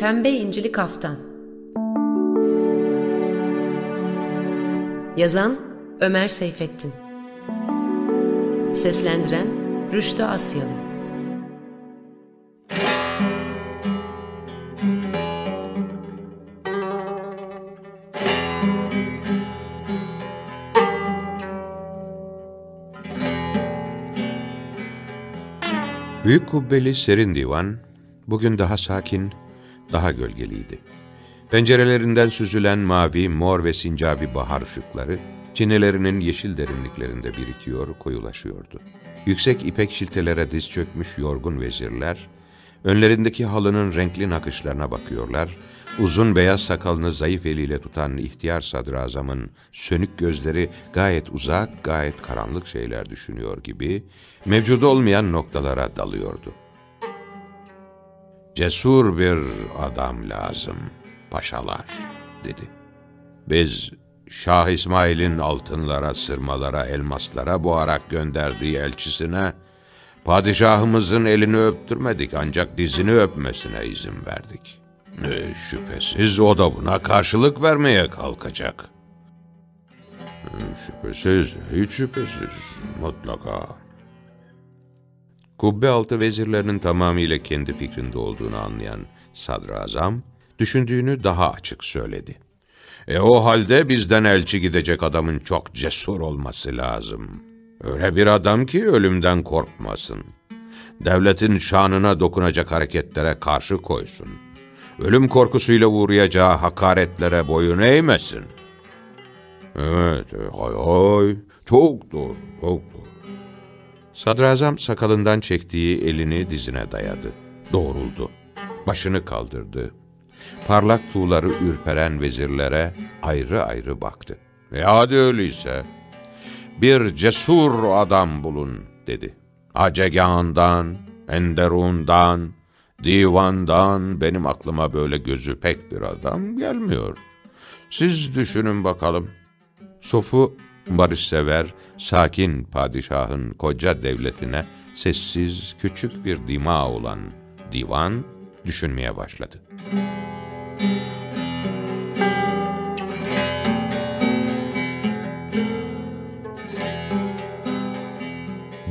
Pembe incili kaftan Yazan Ömer Seyfettin. Seslendiren Rüştü Asyalı. Büyük kubbeli serin divan, bugün daha sakin, daha gölgeliydi. Pencerelerinden süzülen mavi, mor ve sincabi bahar ışıkları, çinelerinin yeşil derinliklerinde birikiyor, koyulaşıyordu. Yüksek ipek şiltelere diz çökmüş yorgun vezirler, önlerindeki halının renkli nakışlarına bakıyorlar, uzun beyaz sakalını zayıf eliyle tutan ihtiyar sadrazamın sönük gözleri gayet uzak, gayet karanlık şeyler düşünüyor gibi, mevcut olmayan noktalara dalıyordu. Cesur bir adam lazım, paşalar, dedi. Biz Şah İsmail'in altınlara, sırmalara, elmaslara boğarak gönderdiği elçisine, padişahımızın elini öptürmedik ancak dizini öpmesine izin verdik. E, şüphesiz o da buna karşılık vermeye kalkacak. E, şüphesiz, hiç şüphesiz, mutlaka. Kubbe altı vezirlerinin tamamıyla kendi fikrinde olduğunu anlayan sadrazam, düşündüğünü daha açık söyledi. E o halde bizden elçi gidecek adamın çok cesur olması lazım. Öyle bir adam ki ölümden korkmasın. Devletin şanına dokunacak hareketlere karşı koysun. Ölüm korkusuyla uğrayacağı hakaretlere boyun eğmesin. Evet, hay hay, çok doğru, çok doğru. Sadrazam sakalından çektiği elini dizine dayadı. Doğruldu. Başını kaldırdı. Parlak tuğları ürperen vezirlere ayrı ayrı baktı. E hadi öyleyse. Bir cesur adam bulun dedi. Acegan'dan, Enderun'dan, divandan benim aklıma böyle gözü pek bir adam gelmiyor. Siz düşünün bakalım. Sofu barışsever, sakin padişahın koca devletine sessiz, küçük bir dima olan divan düşünmeye başladı.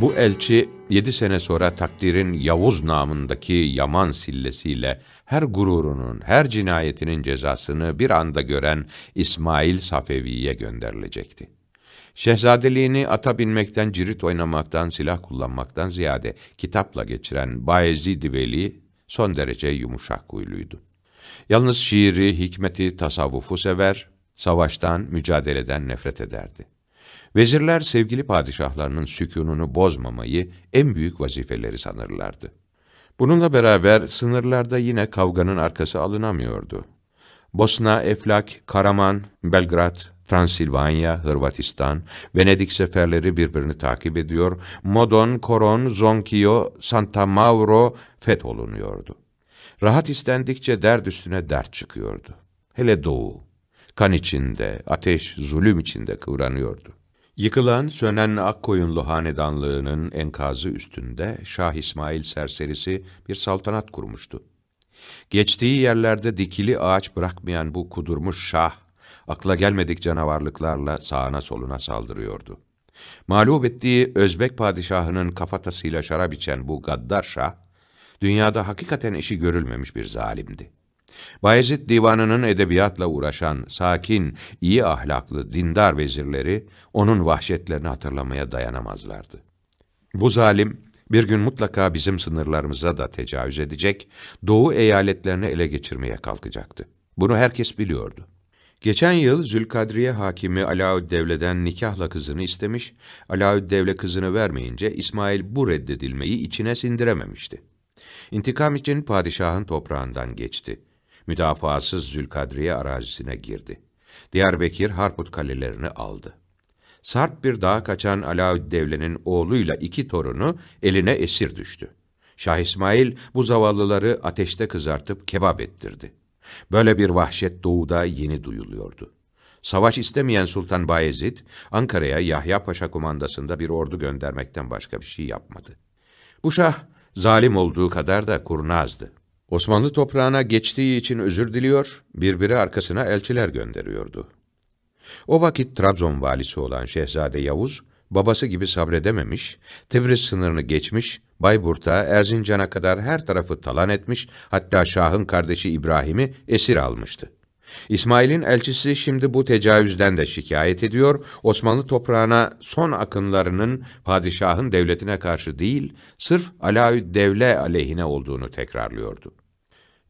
Bu elçi yedi sene sonra takdirin Yavuz namındaki Yaman sillesiyle her gururunun, her cinayetinin cezasını bir anda gören İsmail Safevi'ye gönderilecekti. Şehzadeliğini ata binmekten, cirit oynamaktan, silah kullanmaktan ziyade kitapla geçiren Bayezid Veli son derece yumuşak huyluydu. Yalnız şiiri, hikmeti, tasavvufu sever, savaştan, mücadeleden nefret ederdi. Vezirler sevgili padişahlarının sükununu bozmamayı en büyük vazifeleri sanırlardı. Bununla beraber sınırlarda yine kavganın arkası alınamıyordu. Bosna, Eflak, Karaman, Belgrad, Transilvanya, Hırvatistan, Venedik seferleri birbirini takip ediyor, Modon, Koron, Zonkio, Santa Mauro fetholunuyordu. Rahat istendikçe dert üstüne dert çıkıyordu. Hele doğu, kan içinde, ateş, zulüm içinde kıvranıyordu. Yıkılan, sönen Akkoyunlu hanedanlığının enkazı üstünde Şah İsmail serserisi bir saltanat kurmuştu. Geçtiği yerlerde dikili ağaç bırakmayan bu kudurmuş şah, akla gelmedik canavarlıklarla sağına soluna saldırıyordu. Mağlup ettiği Özbek padişahının kafatasıyla şarap içen bu gaddar şah, dünyada hakikaten eşi görülmemiş bir zalimdi. Bayezid divanının edebiyatla uğraşan, sakin, iyi ahlaklı, dindar vezirleri onun vahşetlerini hatırlamaya dayanamazlardı. Bu zalim bir gün mutlaka bizim sınırlarımıza da tecavüz edecek, doğu eyaletlerini ele geçirmeye kalkacaktı. Bunu herkes biliyordu. Geçen yıl Zülkadriye hakimi Alaüddevle'den nikahla kızını istemiş, Alaüddevle kızını vermeyince İsmail bu reddedilmeyi içine sindirememişti. İntikam için padişahın toprağından geçti. Müdafasız Zülkadriye arazisine girdi. Diyarbekir Harput kalelerini aldı. Sarp bir dağa kaçan Alaüddevle'nin oğluyla iki torunu eline esir düştü. Şah İsmail bu zavallıları ateşte kızartıp kebap ettirdi. Böyle bir vahşet doğuda yeni duyuluyordu. Savaş istemeyen Sultan Bayezid, Ankara'ya Yahya Paşa kumandasında bir ordu göndermekten başka bir şey yapmadı. Bu şah, zalim olduğu kadar da kurnazdı. Osmanlı toprağına geçtiği için özür diliyor, birbiri arkasına elçiler gönderiyordu. O vakit Trabzon valisi olan Şehzade Yavuz, babası gibi sabredememiş, Tebriz sınırını geçmiş, Bayburt'a, Erzincan'a kadar her tarafı talan etmiş, hatta Şah'ın kardeşi İbrahim'i esir almıştı. İsmail'in elçisi şimdi bu tecavüzden de şikayet ediyor, Osmanlı toprağına son akınlarının padişahın devletine karşı değil, sırf Alaüddevle aleyhine olduğunu tekrarlıyordu.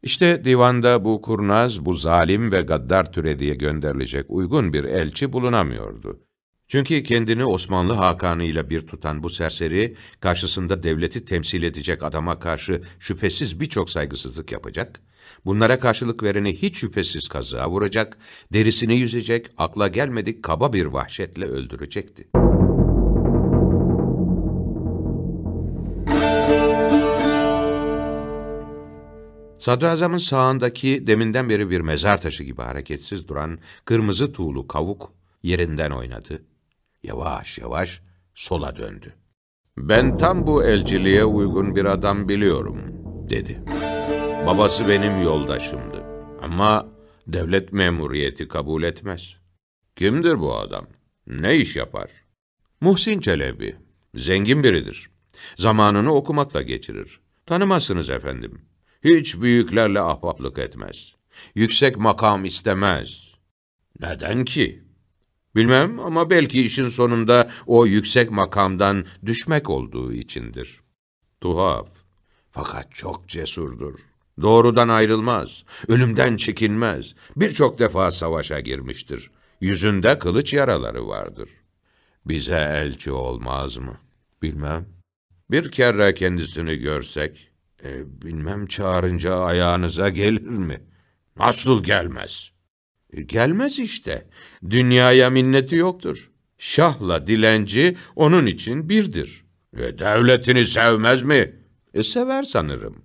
İşte divanda bu kurnaz, bu zalim ve gaddar türediye gönderilecek uygun bir elçi bulunamıyordu. Çünkü kendini Osmanlı Hakanı ile bir tutan bu serseri, karşısında devleti temsil edecek adama karşı şüphesiz birçok saygısızlık yapacak, bunlara karşılık vereni hiç şüphesiz kazığa vuracak, derisini yüzecek, akla gelmedik kaba bir vahşetle öldürecekti. Sadrazamın sağındaki deminden beri bir mezar taşı gibi hareketsiz duran kırmızı tuğlu kavuk yerinden oynadı. Yavaş yavaş sola döndü. Ben tam bu elciliğe uygun bir adam biliyorum, dedi. Babası benim yoldaşımdı. Ama devlet memuriyeti kabul etmez. Kimdir bu adam? Ne iş yapar? Muhsin Çelebi. Zengin biridir. Zamanını okumakla geçirir. Tanımazsınız efendim. Hiç büyüklerle ahbaplık etmez. Yüksek makam istemez. Neden ki? Bilmem ama belki işin sonunda o yüksek makamdan düşmek olduğu içindir. Tuhaf. Fakat çok cesurdur. Doğrudan ayrılmaz, ölümden çekinmez. Birçok defa savaşa girmiştir. Yüzünde kılıç yaraları vardır. Bize elçi olmaz mı? Bilmem. Bir kere kendisini görsek, e, bilmem çağırınca ayağınıza gelir mi? Nasıl gelmez? E, gelmez işte. Dünyaya minneti yoktur. Şahla dilenci onun için birdir. E, devletini sevmez mi? E, sever sanırım.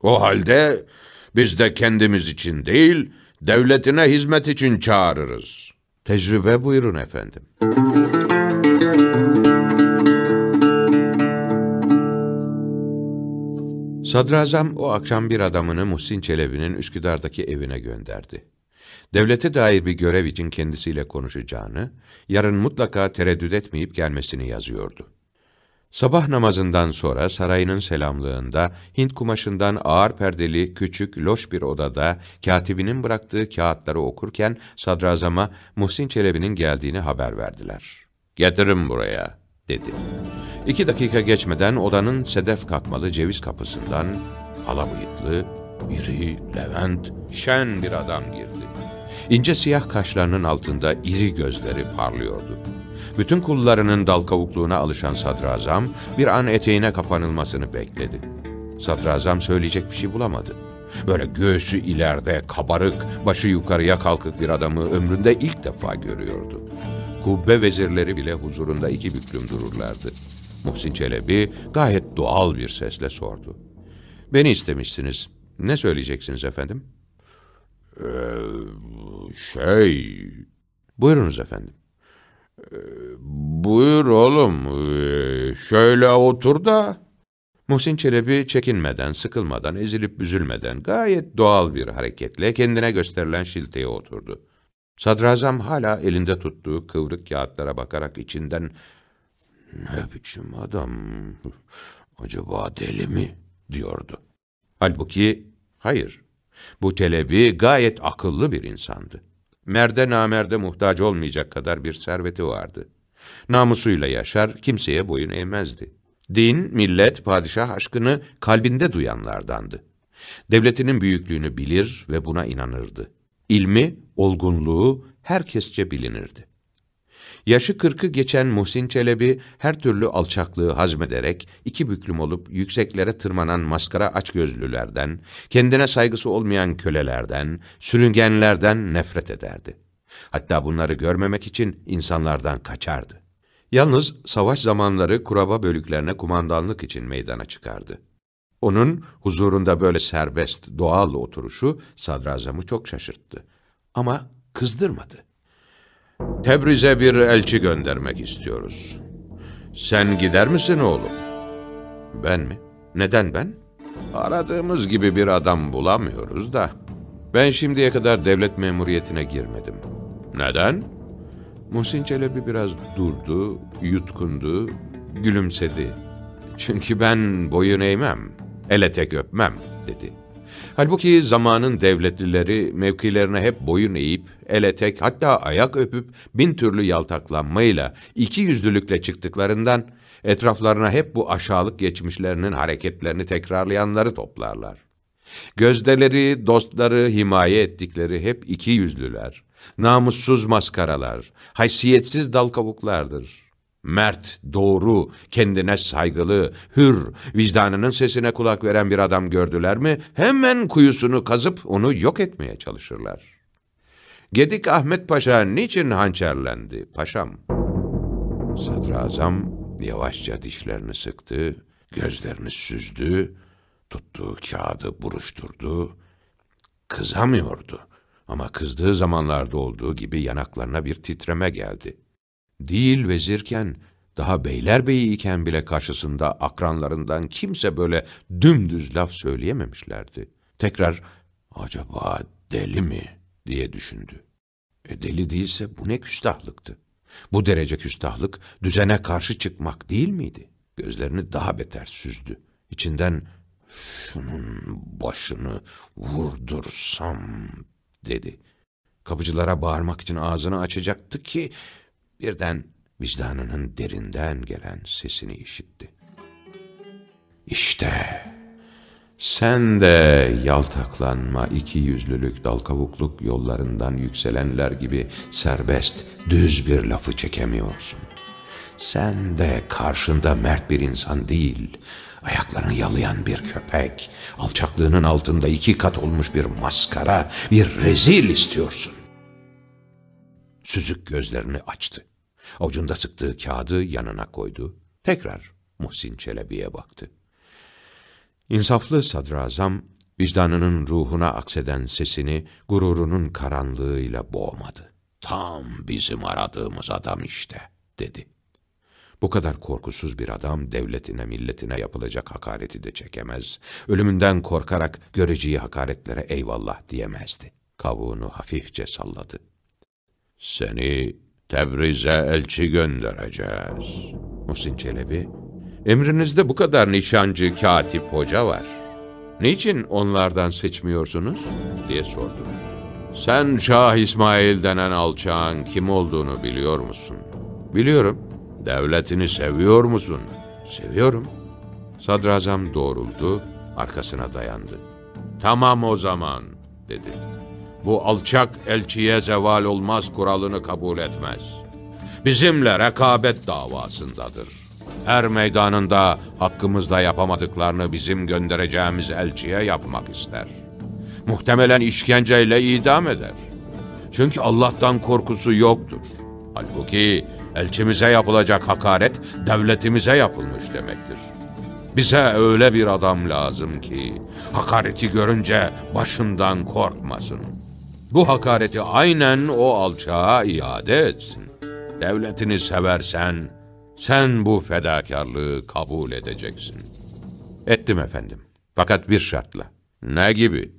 O halde biz de kendimiz için değil, devletine hizmet için çağırırız. Tecrübe buyurun efendim. Sadrazam o akşam bir adamını Muhsin Çelebi'nin Üsküdar'daki evine gönderdi. Devlete dair bir görev için kendisiyle konuşacağını, yarın mutlaka tereddüt etmeyip gelmesini yazıyordu. Sabah namazından sonra sarayının selamlığında Hint kumaşından ağır perdeli küçük loş bir odada katibinin bıraktığı kağıtları okurken sadrazama Muhsin Çelebi'nin geldiğini haber verdiler. ''Getirin buraya.'' dedi. İki dakika geçmeden odanın sedef kakmalı ceviz kapısından hala bıyıklı, iri, levent, şen bir adam girdi. İnce siyah kaşlarının altında iri gözleri parlıyordu. Bütün kullarının dal kavukluğuna alışan sadrazam bir an eteğine kapanılmasını bekledi. Sadrazam söyleyecek bir şey bulamadı. Böyle göğsü ileride, kabarık, başı yukarıya kalkık bir adamı ömründe ilk defa görüyordu. Kubbe vezirleri bile huzurunda iki büklüm dururlardı. Muhsin Çelebi gayet doğal bir sesle sordu. Beni istemişsiniz. Ne söyleyeceksiniz efendim? Ee, şey... Buyurunuz efendim. Ee, buyur oğlum, ee, şöyle otur da. Muhsin Çelebi çekinmeden, sıkılmadan, ezilip büzülmeden gayet doğal bir hareketle kendine gösterilen şilteye oturdu. Sadrazam hala elinde tuttuğu kıvrık kağıtlara bakarak içinden ne biçim adam, acaba deli mi diyordu. Halbuki hayır, bu Çelebi gayet akıllı bir insandı. Merde namerde muhtaç olmayacak kadar bir serveti vardı. Namusuyla yaşar, kimseye boyun eğmezdi. Din, millet, padişah aşkını kalbinde duyanlardandı. Devletinin büyüklüğünü bilir ve buna inanırdı. İlmi, olgunluğu herkesçe bilinirdi. Yaşı kırkı geçen Muhsin Çelebi her türlü alçaklığı hazmederek iki büklüm olup yükseklere tırmanan maskara açgözlülerden, kendine saygısı olmayan kölelerden, sürüngenlerden nefret ederdi. Hatta bunları görmemek için insanlardan kaçardı. Yalnız savaş zamanları kuraba bölüklerine kumandanlık için meydana çıkardı. Onun huzurunda böyle serbest, doğal oturuşu sadrazamı çok şaşırttı. Ama kızdırmadı. Tebriz'e bir elçi göndermek istiyoruz. Sen gider misin oğlum? Ben mi? Neden ben? Aradığımız gibi bir adam bulamıyoruz da. Ben şimdiye kadar devlet memuriyetine girmedim. Neden? Muhsin Çelebi biraz durdu, yutkundu, gülümsedi. Çünkü ben boyun eğmem, ele tek öpmem dedi. Halbuki zamanın devletlileri mevkilerine hep boyun eğip, ele tek hatta ayak öpüp bin türlü yaltaklanmayla, iki yüzlülükle çıktıklarından etraflarına hep bu aşağılık geçmişlerinin hareketlerini tekrarlayanları toplarlar. Gözdeleri, dostları, himaye ettikleri hep iki yüzlüler, namussuz maskaralar, haysiyetsiz dal kabuklardır. Mert, doğru, kendine saygılı, hür, vicdanının sesine kulak veren bir adam gördüler mi, hemen kuyusunu kazıp onu yok etmeye çalışırlar. Gedik Ahmet Paşa niçin hançerlendi paşam? Sadrazam yavaşça dişlerini sıktı, gözlerini süzdü, tuttuğu kağıdı buruşturdu. Kızamıyordu ama kızdığı zamanlarda olduğu gibi yanaklarına bir titreme geldi. Değil vezirken, daha beylerbeyi iken bile karşısında akranlarından kimse böyle dümdüz laf söyleyememişlerdi. Tekrar acaba deli mi diye düşündü. E deli değilse bu ne küstahlıktı? Bu derece küstahlık düzene karşı çıkmak değil miydi? Gözlerini daha beter süzdü. İçinden şunun başını vurdursam dedi. Kapıcılara bağırmak için ağzını açacaktı ki birden vicdanının derinden gelen sesini işitti. İşte sen de yaltaklanma, iki yüzlülük, dal kavukluk yollarından yükselenler gibi serbest, düz bir lafı çekemiyorsun. Sen de karşında mert bir insan değil, ayaklarını yalayan bir köpek, alçaklığının altında iki kat olmuş bir maskara, bir rezil istiyorsun. Süzük gözlerini açtı. Avucunda sıktığı kağıdı yanına koydu. Tekrar Muhsin Çelebi'ye baktı. İnsaflı sadrazam, vicdanının ruhuna akseden sesini gururunun karanlığıyla boğmadı. Tam bizim aradığımız adam işte, dedi. Bu kadar korkusuz bir adam devletine, milletine yapılacak hakareti de çekemez. Ölümünden korkarak göreceği hakaretlere eyvallah diyemezdi. Kavuğunu hafifçe salladı. Seni Tebriz'e elçi göndereceğiz. Muhsin Çelebi, emrinizde bu kadar nişancı, katip, hoca var. Niçin onlardan seçmiyorsunuz? diye sordu. Sen Şah İsmail denen alçağın kim olduğunu biliyor musun? Biliyorum. Devletini seviyor musun? Seviyorum. Sadrazam doğruldu, arkasına dayandı. Tamam o zaman, dedi. Bu alçak elçiye zeval olmaz kuralını kabul etmez. Bizimle rekabet davasındadır. Her meydanında hakkımızda yapamadıklarını bizim göndereceğimiz elçiye yapmak ister. Muhtemelen işkenceyle idam eder. Çünkü Allah'tan korkusu yoktur. Halbuki elçimize yapılacak hakaret devletimize yapılmış demektir. Bize öyle bir adam lazım ki hakareti görünce başından korkmasın. Bu hakareti aynen o alçağa iade etsin. Devletini seversen sen bu fedakarlığı kabul edeceksin. Ettim efendim. Fakat bir şartla. Ne gibi?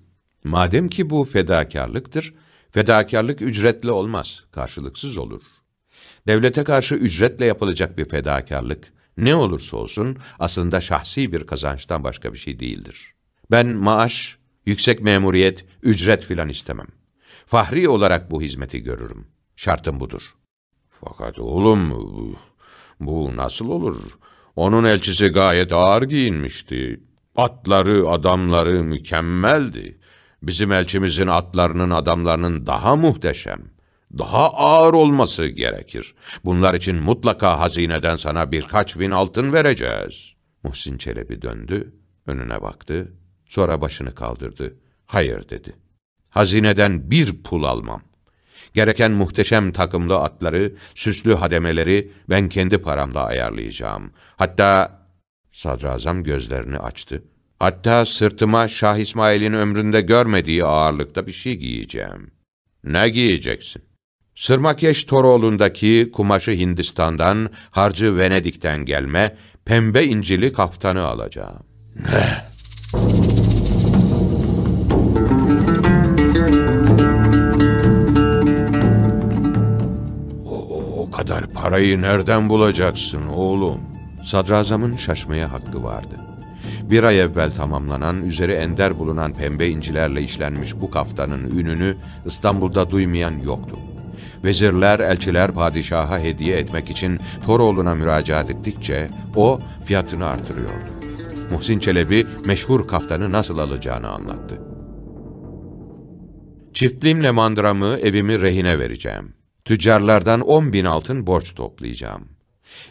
Madem ki bu fedakarlıktır, fedakarlık ücretli olmaz, karşılıksız olur. Devlete karşı ücretle yapılacak bir fedakarlık, ne olursa olsun aslında şahsi bir kazançtan başka bir şey değildir. Ben maaş, yüksek memuriyet, ücret filan istemem. Fahri olarak bu hizmeti görürüm. Şartım budur. Fakat oğlum, bu, nasıl olur? Onun elçisi gayet ağır giyinmişti. Atları, adamları mükemmeldi. Bizim elçimizin atlarının, adamlarının daha muhteşem, daha ağır olması gerekir. Bunlar için mutlaka hazineden sana birkaç bin altın vereceğiz. Muhsin Çelebi döndü, önüne baktı, sonra başını kaldırdı. Hayır dedi. Hazineden bir pul almam. Gereken muhteşem takımlı atları, süslü hademeleri ben kendi paramla ayarlayacağım. Hatta sadrazam gözlerini açtı. Hatta sırtıma Şah İsmail'in ömründe görmediği ağırlıkta bir şey giyeceğim. Ne giyeceksin? Sırmakeş Toroğlu'ndaki kumaşı Hindistan'dan, harcı Venedik'ten gelme, pembe incili kaftanı alacağım. Kadar parayı nereden bulacaksın oğlum? Sadrazamın şaşmaya hakkı vardı. Bir ay evvel tamamlanan, üzeri ender bulunan pembe incilerle işlenmiş bu kaftanın ününü İstanbul'da duymayan yoktu. Vezirler, elçiler padişaha hediye etmek için Toroğlu'na müracaat ettikçe o fiyatını artırıyordu. Muhsin Çelebi meşhur kaftanı nasıl alacağını anlattı. Çiftliğimle mandramı, evimi rehine vereceğim. Tüccarlardan on bin altın borç toplayacağım.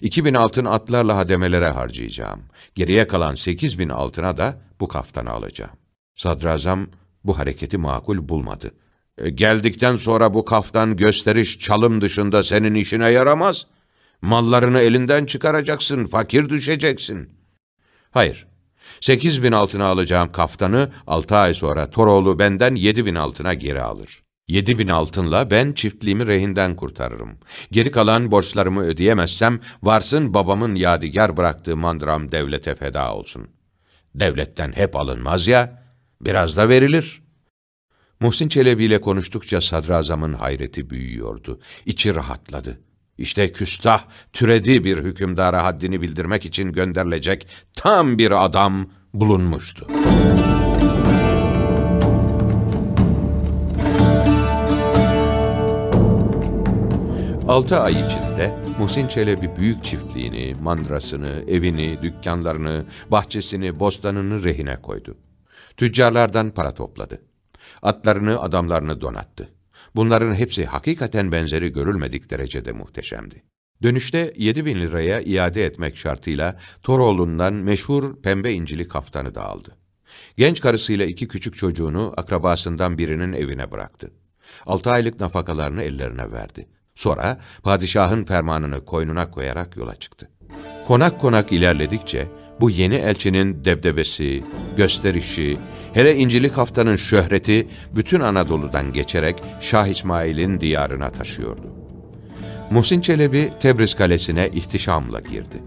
İki bin altın atlarla hademelere harcayacağım. Geriye kalan sekiz bin altına da bu kaftanı alacağım. Sadrazam bu hareketi makul bulmadı. E, geldikten sonra bu kaftan gösteriş çalım dışında senin işine yaramaz. Mallarını elinden çıkaracaksın, fakir düşeceksin. Hayır, sekiz bin altına alacağım kaftanı altı ay sonra Toroğlu benden yedi bin altına geri alır. Yedi bin altınla ben çiftliğimi rehinden kurtarırım. Geri kalan borçlarımı ödeyemezsem varsın babamın yadigar bıraktığı mandram devlete feda olsun. Devletten hep alınmaz ya, biraz da verilir. Muhsin Çelebi ile konuştukça sadrazamın hayreti büyüyordu. İçi rahatladı. İşte küstah, türedi bir hükümdara haddini bildirmek için gönderilecek tam bir adam bulunmuştu. Altı ay içinde Muhsin Çelebi büyük çiftliğini, mandrasını, evini, dükkanlarını, bahçesini, bostanını rehine koydu. Tüccarlardan para topladı. Atlarını, adamlarını donattı. Bunların hepsi hakikaten benzeri görülmedik derecede muhteşemdi. Dönüşte 7 bin liraya iade etmek şartıyla Toroğlu'ndan meşhur pembe incili kaftanı da aldı. Genç karısıyla iki küçük çocuğunu akrabasından birinin evine bıraktı. Altı aylık nafakalarını ellerine verdi. Sonra padişahın fermanını koynuna koyarak yola çıktı. Konak konak ilerledikçe bu yeni elçinin debdebesi, gösterişi, hele İncilik haftanın şöhreti bütün Anadolu'dan geçerek Şah İsmail'in diyarına taşıyordu. Muhsin Çelebi Tebriz Kalesi'ne ihtişamla girdi.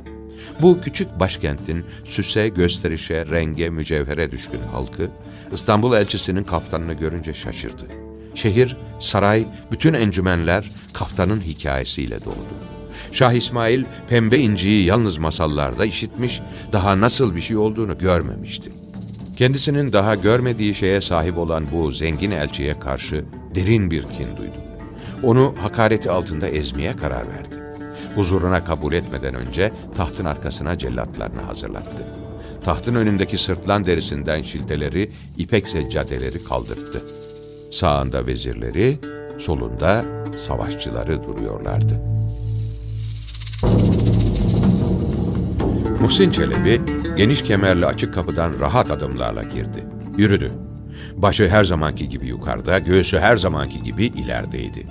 Bu küçük başkentin süse, gösterişe, renge, mücevhere düşkün halkı, İstanbul elçisinin kaftanını görünce şaşırdı. Şehir, saray, bütün encümenler kaftanın hikayesiyle doldu. Şah İsmail pembe inciyi yalnız masallarda işitmiş, daha nasıl bir şey olduğunu görmemişti. Kendisinin daha görmediği şeye sahip olan bu zengin elçiye karşı derin bir kin duydu. Onu hakareti altında ezmeye karar verdi. Huzuruna kabul etmeden önce tahtın arkasına cellatlarını hazırlattı. Tahtın önündeki sırtlan derisinden şilteleri, ipek seccadeleri kaldırttı. Sağında vezirleri, solunda savaşçıları duruyorlardı. Muhsin Çelebi geniş kemerli açık kapıdan rahat adımlarla girdi. Yürüdü. Başı her zamanki gibi yukarıda, göğsü her zamanki gibi ilerideydi.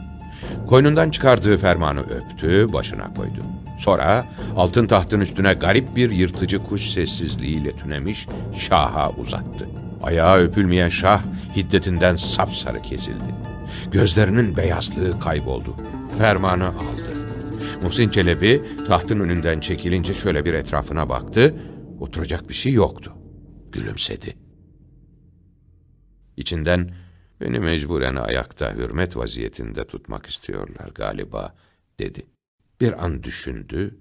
Koynundan çıkardığı fermanı öptü, başına koydu. Sonra altın tahtın üstüne garip bir yırtıcı kuş sessizliğiyle tünemiş şaha uzattı. Ayağı öpülmeyen şah hiddetinden sapsarı kesildi. Gözlerinin beyazlığı kayboldu. Fermanı aldı. Muhsin Çelebi tahtın önünden çekilince şöyle bir etrafına baktı. Oturacak bir şey yoktu. Gülümsedi. İçinden beni mecburen ayakta hürmet vaziyetinde tutmak istiyorlar galiba dedi. Bir an düşündü.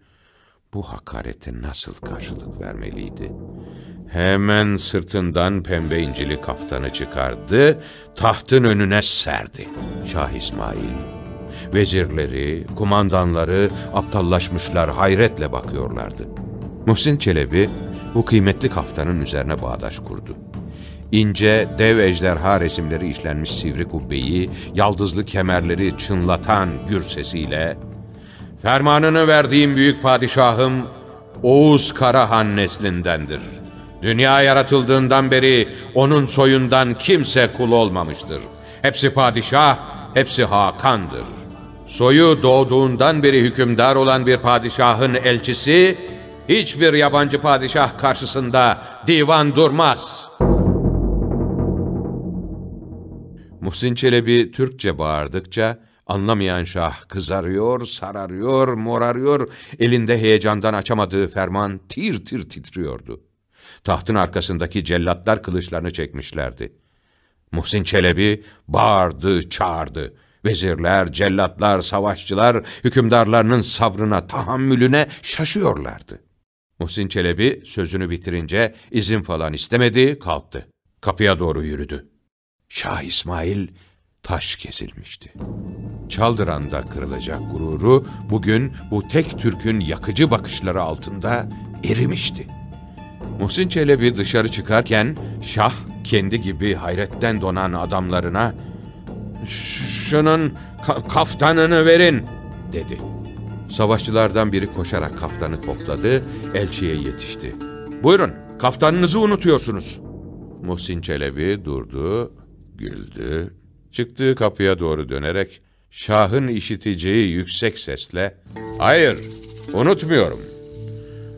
Bu hakarete nasıl karşılık vermeliydi? Hemen sırtından pembe incili kaftanı çıkardı, tahtın önüne serdi. Şah İsmail, vezirleri, kumandanları aptallaşmışlar, hayretle bakıyorlardı. Muhsin Çelebi bu kıymetli kaftanın üzerine bağdaş kurdu. İnce, dev ejderha resimleri işlenmiş sivri kubbeyi, yaldızlı kemerleri çınlatan gür sesiyle, ''Fermanını verdiğim büyük padişahım, Oğuz Karahan neslindendir.'' Dünya yaratıldığından beri onun soyundan kimse kul olmamıştır. Hepsi padişah, hepsi Hakan'dır. Soyu doğduğundan beri hükümdar olan bir padişahın elçisi, hiçbir yabancı padişah karşısında divan durmaz. Muhsin Çelebi Türkçe bağırdıkça, Anlamayan şah kızarıyor, sararıyor, morarıyor, elinde heyecandan açamadığı ferman tir tir titriyordu. Tahtın arkasındaki cellatlar kılıçlarını çekmişlerdi. Muhsin Çelebi bağırdı, çağırdı. Vezirler, cellatlar, savaşçılar hükümdarlarının sabrına, tahammülüne şaşıyorlardı. Muhsin Çelebi sözünü bitirince izin falan istemedi, kalktı. Kapıya doğru yürüdü. Şah İsmail taş kesilmişti. Çaldıran'da kırılacak gururu bugün bu tek Türk'ün yakıcı bakışları altında erimişti. Muhsin Çelebi dışarı çıkarken Şah kendi gibi hayretten donan adamlarına "Şunun ka- kaftanını verin." dedi. Savaşçılardan biri koşarak kaftanı topladı, elçiye yetişti. "Buyurun, kaftanınızı unutuyorsunuz." Muhsin Çelebi durdu, güldü. Çıktığı kapıya doğru dönerek Şah'ın işiteceği yüksek sesle "Hayır, unutmuyorum.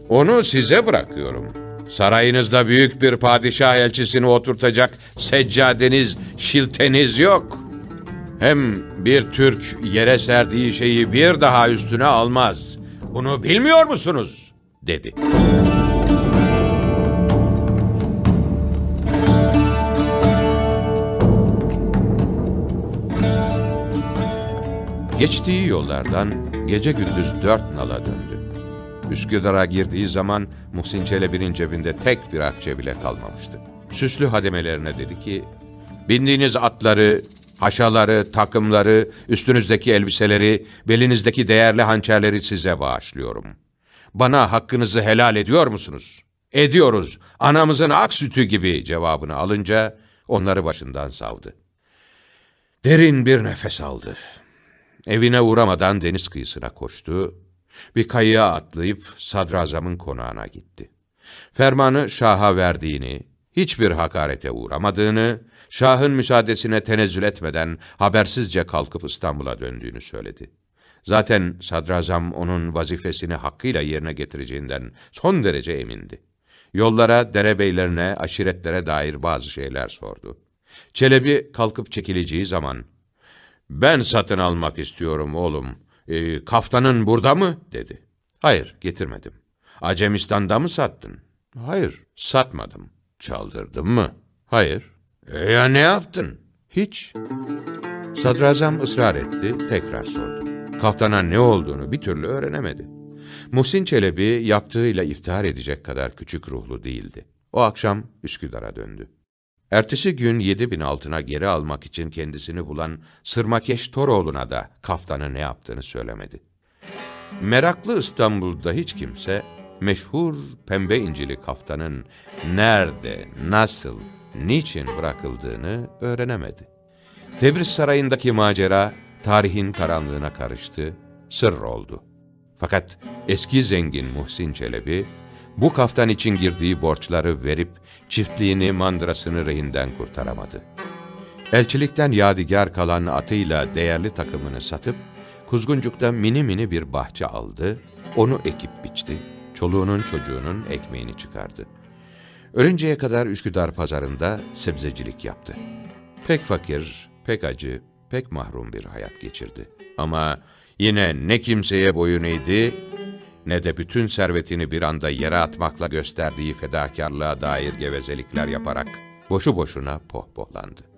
Onu size bırakıyorum. Sarayınızda büyük bir padişah elçisini oturtacak seccadeniz, şilteniz yok. Hem bir Türk yere serdiği şeyi bir daha üstüne almaz. Bunu bilmiyor musunuz?" dedi. Geçtiği yollardan gece gündüz dört nala döndü. Üsküdar'a girdiği zaman Muhsin Çelebi'nin cebinde tek bir akçe bile kalmamıştı. Süslü hademelerine dedi ki, bindiğiniz atları, haşaları, takımları, üstünüzdeki elbiseleri, belinizdeki değerli hançerleri size bağışlıyorum. Bana hakkınızı helal ediyor musunuz? Ediyoruz, anamızın ak sütü gibi cevabını alınca onları başından savdı. Derin bir nefes aldı. Evine uğramadan deniz kıyısına koştu. Bir kayığa atlayıp sadrazamın konağına gitti. Fermanı Şah'a verdiğini, hiçbir hakarete uğramadığını, Şah'ın müsaadesine tenezzül etmeden habersizce kalkıp İstanbul'a döndüğünü söyledi. Zaten sadrazam onun vazifesini hakkıyla yerine getireceğinden son derece emindi. Yollara, derebeylerine, aşiretlere dair bazı şeyler sordu. Çelebi kalkıp çekileceği zaman, ben satın almak istiyorum oğlum. E, kaftanın burada mı? dedi. Hayır, getirmedim. Acemistan'da mı sattın? Hayır, satmadım. Çaldırdın mı? Hayır. E ya ne yaptın? Hiç. Sadrazam ısrar etti, tekrar sordu. Kaftana ne olduğunu bir türlü öğrenemedi. Muhsin Çelebi yaptığıyla iftihar edecek kadar küçük ruhlu değildi. O akşam Üsküdar'a döndü. Ertesi gün yedi bin altına geri almak için kendisini bulan Sırmakeş Toroğlu'na da kaftanı ne yaptığını söylemedi. Meraklı İstanbul'da hiç kimse meşhur pembe incili kaftanın nerede, nasıl, niçin bırakıldığını öğrenemedi. Tebriz Sarayı'ndaki macera tarihin karanlığına karıştı, sır oldu. Fakat eski zengin Muhsin Çelebi, bu kaftan için girdiği borçları verip çiftliğini mandırasını rehinden kurtaramadı. Elçilikten yadigar kalan atıyla değerli takımını satıp, Kuzguncuk'ta mini mini bir bahçe aldı, onu ekip biçti, çoluğunun çocuğunun ekmeğini çıkardı. Ölünceye kadar Üsküdar pazarında sebzecilik yaptı. Pek fakir, pek acı, pek mahrum bir hayat geçirdi. Ama yine ne kimseye boyun eğdi, ne de bütün servetini bir anda yere atmakla gösterdiği fedakarlığa dair gevezelikler yaparak boşu boşuna pohpohlandı.